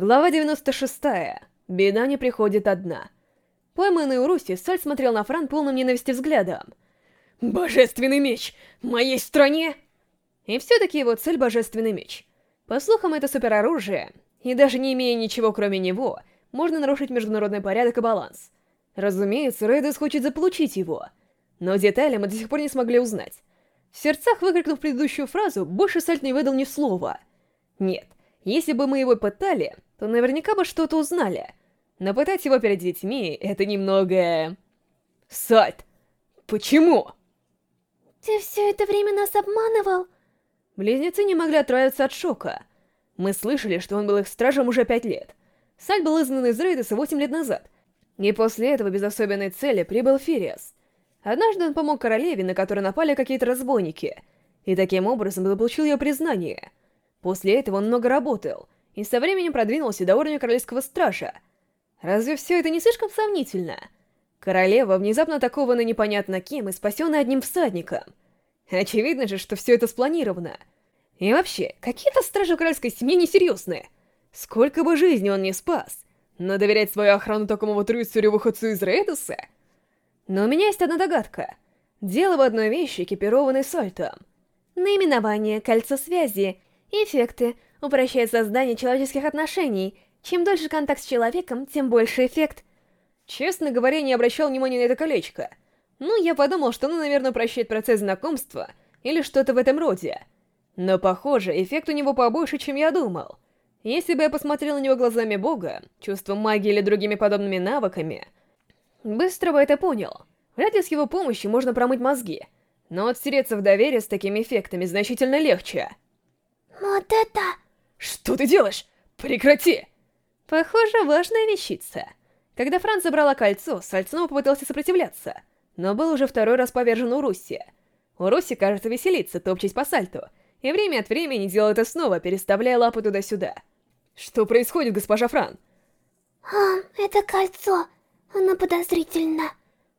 Глава 96. Беда не приходит одна. Пойманный у Руси, Саль смотрел на Фран полным ненависти взглядом. «Божественный меч! В моей стране!» И все-таки его цель — Божественный меч. По слухам, это супероружие, и даже не имея ничего кроме него, можно нарушить международный порядок и баланс. Разумеется, Рейдес хочет заполучить его, но детали мы до сих пор не смогли узнать. В сердцах, выкрикнув предыдущую фразу, больше Сальт не выдал ни слова. Нет, если бы мы его пытали, то наверняка бы что-то узнали. Но пытать его перед детьми — это немного... Сальт, почему? Ты все это время нас обманывал? Близнецы не могли отправиться от шока. Мы слышали, что он был их стражем уже пять лет. Сальт был изгнан из Рейдеса восемь лет назад. И после этого без особенной цели прибыл Фириас. Однажды он помог королеве, на которую напали какие-то разбойники, и таким образом получил ее признание. После этого он много работал, и со временем продвинулся до уровня королевского стража. Разве все это не слишком сомнительно? Королева внезапно атакована непонятно кем и спасена одним всадником. Очевидно же, что все это спланировано. И вообще, какие-то стражи королевской семьи несерьезные. Сколько бы жизней он не спас, но доверять свою охрану такому вот рыцарю-выходцу из Рейдуса — но у меня есть одна догадка. Дело в одной вещи, экипированной сальтом. Наименование, кольцо связи, эффекты упрощают создание человеческих отношений. Чем дольше контакт с человеком, тем больше эффект. Честно говоря, не обращал внимания на это колечко. Ну, я подумал, что оно, наверное, упрощает процесс знакомства или что-то в этом роде. Но, похоже, эффект у него побольше, чем я думал. Если бы я посмотрел на него глазами бога, чувством магии или другими подобными навыками, Быстро бы это понял. Вряд ли с его помощью можно промыть мозги. Но отстереться в доверие с такими эффектами значительно легче. Вот это... Что ты делаешь? Прекрати! Похоже, важная вещица. Когда Франц забрала кольцо, Сальц снова попытался сопротивляться, но был уже второй раз повержен у Руси. У Руси, кажется, веселиться, топчась по сальту, и время от времени делал это снова, переставляя лапы туда-сюда. Что происходит, госпожа Фран? А, это кольцо. Она подозрительна.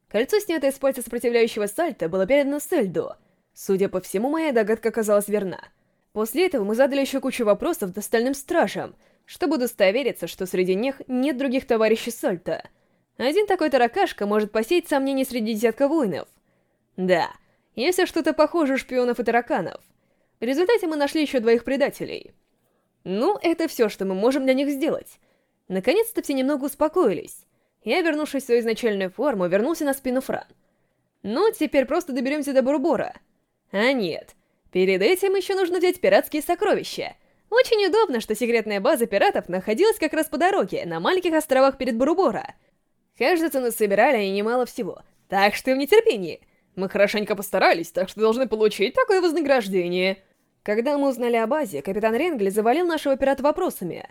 Кольцо, снятое с пальца сопротивляющего сальта, было передано Сельду. Судя по всему, моя догадка оказалась верна. После этого мы задали еще кучу вопросов достальным стражам, чтобы удостовериться, что среди них нет других товарищей Сальта. Один такой таракашка может посеять сомнения среди десятка воинов. Да, если что-то похоже шпионов и тараканов. В результате мы нашли еще двоих предателей. Ну, это все, что мы можем для них сделать. Наконец-то все немного успокоились я, вернувшись в свою изначальную форму, вернулся на спину Фран. Ну, теперь просто доберемся до Бурбора. А нет, перед этим еще нужно взять пиратские сокровища. Очень удобно, что секретная база пиратов находилась как раз по дороге, на маленьких островах перед Бурбора. Кажется, насобирали они немало всего, так что в нетерпении. Мы хорошенько постарались, так что должны получить такое вознаграждение. Когда мы узнали о базе, капитан Ренгли завалил нашего пирата вопросами.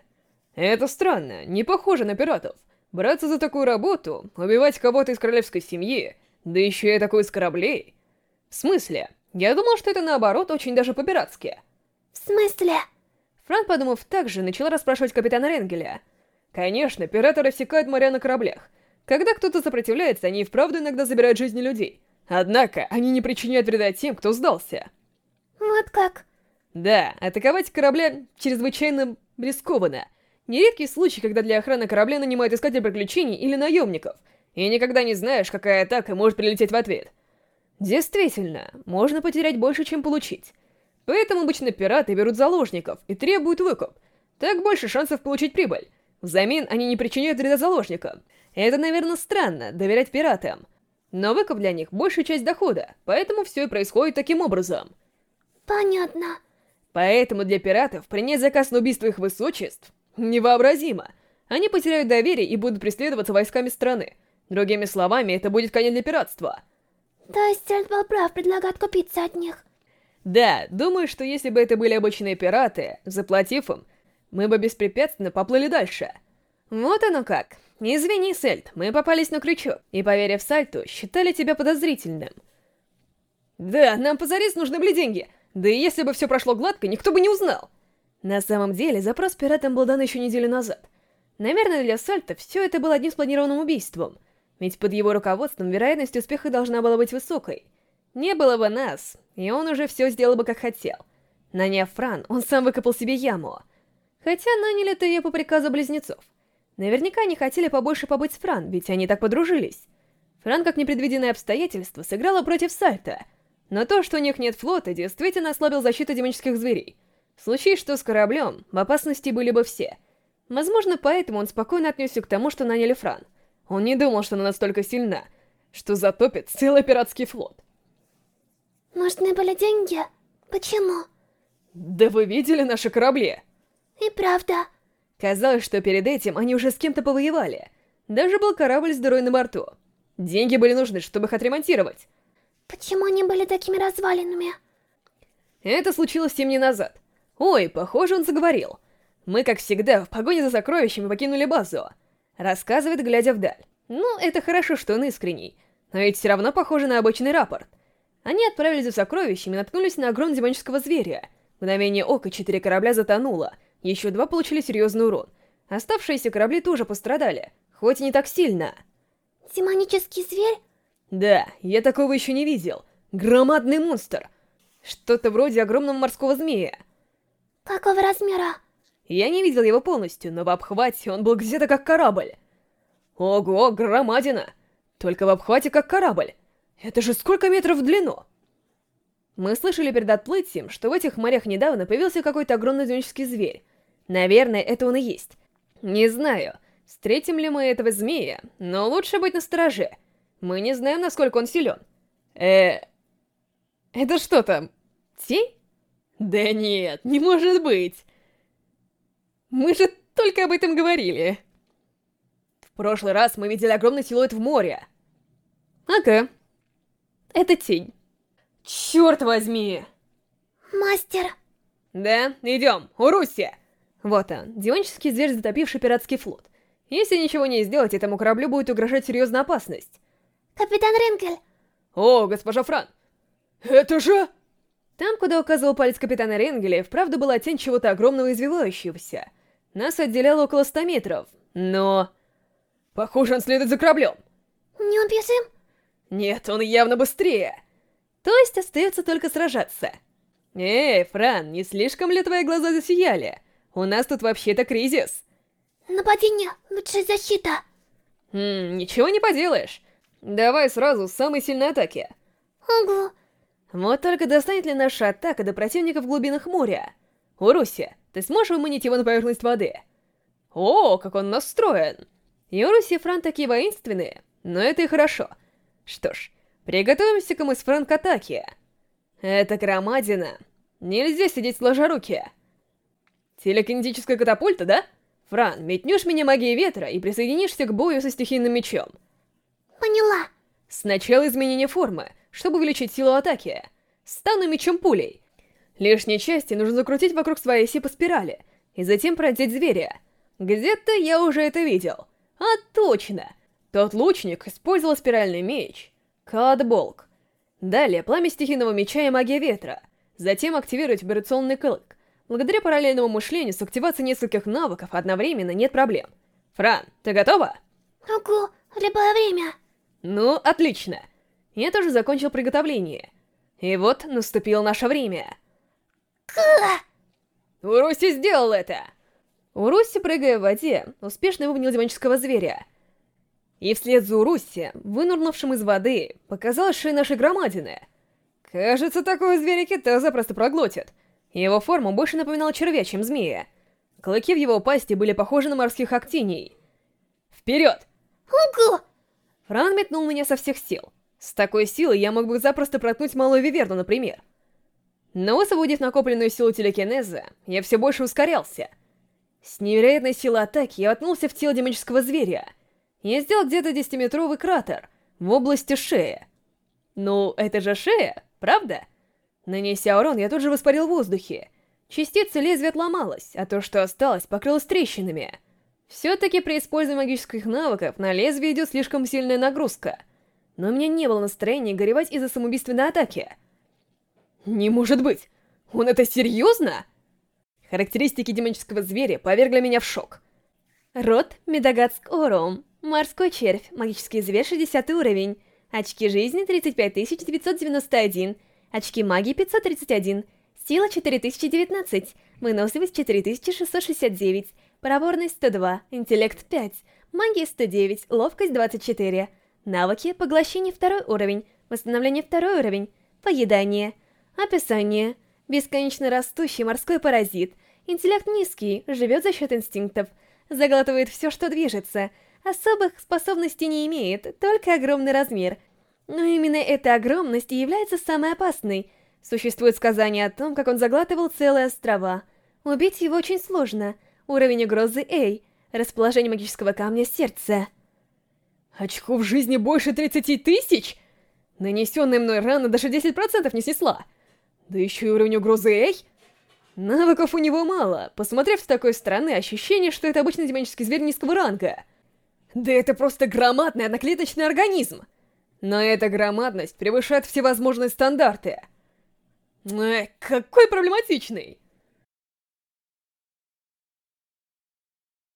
Это странно, не похоже на пиратов. Браться за такую работу, убивать кого-то из королевской семьи, да еще и такой из кораблей. В смысле? Я думал, что это наоборот очень даже по-пиратски. В смысле? Франк, подумав так же, начала расспрашивать капитана Ренгеля. Конечно, пираты рассекают моря на кораблях. Когда кто-то сопротивляется, они и вправду иногда забирают жизни людей. Однако, они не причиняют вреда тем, кто сдался. Вот как? Да, атаковать корабля чрезвычайно рискованно — Нередкий случай, когда для охраны корабля нанимают искатель приключений или наемников, и никогда не знаешь, какая атака может прилететь в ответ. Действительно, можно потерять больше, чем получить. Поэтому обычно пираты берут заложников и требуют выкуп. Так больше шансов получить прибыль. Взамен они не причиняют вреда заложникам. Это, наверное, странно, доверять пиратам. Но выкуп для них большая часть дохода, поэтому все и происходит таким образом. Понятно. Поэтому для пиратов принять заказ на убийство их высочеств Невообразимо. Они потеряют доверие и будут преследоваться войсками страны. Другими словами, это будет конец для пиратства. То есть Эльд был прав, предлагать купиться от них. Да, думаю, что если бы это были обычные пираты, заплатив им, мы бы беспрепятственно поплыли дальше. Вот оно как. Извини, Сельд, мы попались на крючок, и, поверив Сальту, считали тебя подозрительным. Да, нам позарез нужны были деньги. Да и если бы все прошло гладко, никто бы не узнал. На самом деле, запрос пиратам был дан еще неделю назад. Наверное, для Сальта все это было одним спланированным убийством, ведь под его руководством вероятность успеха должна была быть высокой. Не было бы нас, и он уже все сделал бы как хотел. Наняв Фран, он сам выкопал себе яму. Хотя наняли это ее по приказу близнецов. Наверняка они хотели побольше побыть с Фран, ведь они так подружились. Фран, как непредвиденное обстоятельство, сыграла против Сальта. Но то, что у них нет флота, действительно ослабил защиту демонических зверей. Случае что с кораблем, в опасности были бы все. Возможно, поэтому он спокойно отнесся к тому, что наняли Фран. Он не думал, что она настолько сильна, что затопит целый пиратский флот. Нужны были деньги? Почему? Да вы видели наши корабли? И правда. Казалось, что перед этим они уже с кем-то повоевали. Даже был корабль с дырой на борту. Деньги были нужны, чтобы их отремонтировать. Почему они были такими развалинами? Это случилось 7 дней назад. Ой, похоже, он заговорил. Мы, как всегда, в погоне за сокровищами покинули базу. Рассказывает, глядя вдаль. Ну, это хорошо, что он искренний. Но ведь все равно похоже на обычный рапорт. Они отправились за сокровищами и наткнулись на огромного демонического зверя. В мгновение ока четыре корабля затонуло, еще два получили серьезный урон. Оставшиеся корабли тоже пострадали, хоть и не так сильно. Демонический зверь? Да, я такого еще не видел. Громадный монстр. Что-то вроде огромного морского змея. Какого размера? Я не видел его полностью, но в обхвате он был где-то как корабль. Ого, громадина! Только в обхвате как корабль. Это же сколько метров в длину? Мы слышали перед отплытием, что в этих морях недавно появился какой-то огромный демонический зверь. Наверное, это он и есть. Не знаю, встретим ли мы этого змея, но лучше быть настороже. Мы не знаем, насколько он силен. Э... Это что там? Тень? Да нет, не может быть. Мы же только об этом говорили. В прошлый раз мы видели огромный силуэт в море. Ага. Это тень. Черт возьми! Мастер! Да, идем, Уруси! Вот он, демонический зверь, затопивший пиратский флот. Если ничего не сделать, этому кораблю будет угрожать серьезная опасность. Капитан Ринкель! О, госпожа Фран! Это же... Там, куда указывал палец капитана Ренгеля, вправду была тень чего-то огромного извивающегося. Нас отделяло около ста метров, но... Похоже, он следует за кораблем. Не убежим? Нет, он явно быстрее. То есть остается только сражаться. Эй, Фран, не слишком ли твои глаза засияли? У нас тут вообще-то кризис. Нападение, лучшая защита. Хм, ничего не поделаешь. Давай сразу с самой сильной атаки. Ого. Вот только достанет ли наша атака до противника в глубинах моря? Уруси, ты сможешь выманить его на поверхность воды? О, как он настроен! И Уруси и Фран такие воинственные, но это и хорошо. Что ж, Приготовимся-ка мы с Фран к атаке. Это громадина. Нельзя сидеть сложа руки. Телекинетическая катапульта, да? Фран, метнешь меня магией ветра и присоединишься к бою со стихийным мечом. Поняла. Сначала изменение формы, чтобы увеличить силу атаки. Стану мечом пулей. Лишние части нужно закрутить вокруг своей оси по спирали, и затем продеть зверя. Где-то я уже это видел. А точно! Тот лучник использовал спиральный меч, Кадболк. Далее пламя стихийного меча и магия ветра. Затем активировать вибрационный клык. Благодаря параллельному мышлению с активацией нескольких навыков одновременно нет проблем. Фран, ты готова? Могу, в любое время. Ну, отлично. Я тоже закончил приготовление. И вот наступило наше время. Уруси сделал это! Уруси, прыгая в воде, успешно вывнил демонического зверя — и вслед за Уруси, вынурнувшим из воды, показалась шея нашей громадины. Кажется, такой зверя кита запросто проглотит. Его форма больше напоминала червя, чем змея. Клыки в его пасти были похожи на морских актиний. Вперед! Ого! Фран метнул меня со всех сил. С такой силой я мог бы запросто проткнуть малую виверну, например. Но высвободив накопленную силу телекинеза, я все больше ускорялся. С невероятной силой атаки я воткнулся в тело демонического зверя — я сделал где-то десятиметровый кратер в области шеи. Ну, это же шея, правда? Нанеся урон, я тут же воспарил в воздухе. Частица лезвия отломалась, а то, что осталось, покрылось трещинами. Все-таки при использовании магических навыков на лезвие идет слишком сильная нагрузка. Но у меня не было настроения горевать из-за самоубийственной атаки. Не может быть! Он это серьезно? Характеристики демонического зверя повергли меня в шок. Рот Медагатск Орум. Морской червь, магический зверь 60 уровень. Очки жизни 35991. Очки магии 531. Сила 4019. выносливость 4669, проворность 102, интеллект 5, магия 109, ловкость 24, навыки, поглощение второй уровень, восстановление второй уровень, поедание, описание, бесконечно растущий морской паразит, интеллект низкий, живет за счет инстинктов, заглатывает все, что движется, особых способностей не имеет, только огромный размер. Но именно эта огромность и является самой опасной. Существует сказание о том, как он заглатывал целые острова. Убить его очень сложно. Уровень угрозы A. Расположение магического камня сердца. Очков жизни больше 30 тысяч? Нанесенная мной рана даже 10% не снесла. Да еще и уровень угрозы Эй. Навыков у него мало. Посмотрев с такой стороны, ощущение, что это обычный демонический зверь низкого ранга. Да это просто громадный одноклеточный организм. Но эта громадность превышает всевозможные стандарты. Эх, какой проблематичный.